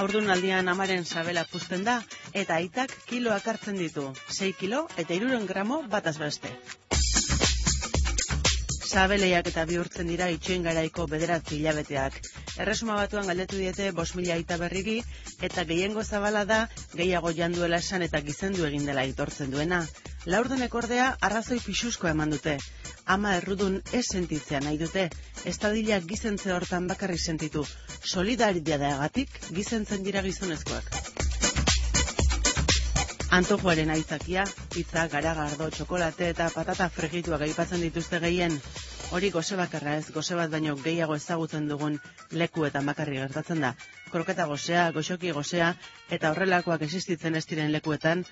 Aurdun aldian amaren sabela puzten da, eta aitak kiloak hartzen ditu, 6 kilo eta iruren gramo bataz beste. Sabeleiak eta bihurtzen dira itxoin garaiko bederatzi hilabeteak. Erresuma batuan galdetu diete bos mila aita berrigi, eta gehiengo zabala da gehiago janduela esan eta gizendu egin dela itortzen duena. Laurdenek ordea arrazoi pixusko eman dute. Ama errudun ez sentitzea nahi dute, estadila gizentze hortan bakarri sentitu. Solidaritia da gizentzen dira gizonezkoak. Antojoaren aitzakia, pizza, garagardo, txokolate eta patata fregituak aipatzen dituzte gehien. Hori goze bakarra ez, goze bat baino gehiago ezagutzen dugun leku eta bakarri gertatzen da. Kroketa gozea, goxoki gozea eta horrelakoak existitzen ez diren lekuetan,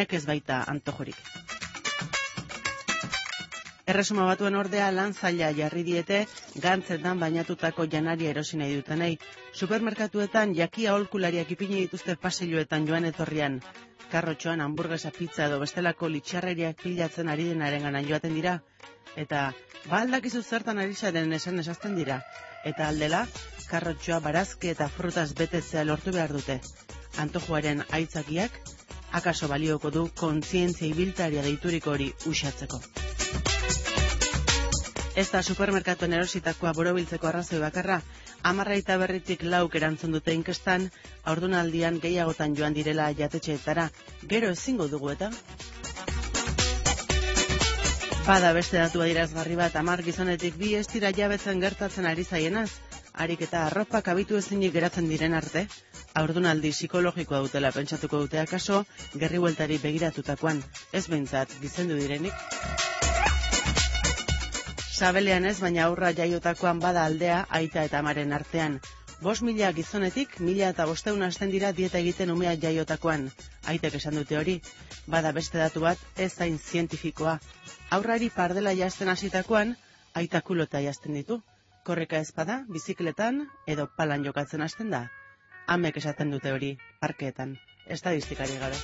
nekez baita antojorik. Erresuma batuen ordea lan zaila jarri diete gantzetan bainatutako janaria erosi nahi dutenei. Supermerkatuetan jakia holkulariak ipini dituzte paseiluetan joan etorrian karrotxoan hamburguesa pizza edo bestelako litxarreriak pilatzen ari denaren ganan joaten dira. Eta, ba aldakizu zertan ari zaren esan esazten dira. Eta aldela, karrotxoa barazke eta frutaz betetzea lortu behar dute. Antojuaren aitzakiak, akaso balioko du kontzientzia ibiltaria deituriko hori usatzeko. Ez da supermerkatuen erositakoa borobiltzeko arrazoi bakarra, amarraita berritik lauk erantzun dute inkestan, aurdunaldian gehiagotan joan direla jatetxeetara, gero ezingo dugu eta? Bada beste datu adirazgarri bat amar gizonetik bi ez dira jabetzen gertatzen ari zaienaz, harik eta arropak abitu ezinik geratzen diren arte, aurdunaldi psikologikoa dutela pentsatuko dute akaso, gerri begiratutakoan, ez behintzat gizendu direnik. Sabelean ez, baina aurra jaiotakoan bada aldea aita eta amaren artean. Bos mila gizonetik, mila eta bosteun hasten dira dieta egiten umea jaiotakoan. Aitek esan dute hori, bada beste datu bat, ez zain zientifikoa. Aurrari pardela jazten hasitakoan, aita kulota jazten ditu. Korreka ezpada, bizikletan, edo palan jokatzen hasten da. Amek esaten dute hori, parkeetan. Estadistikari gabe.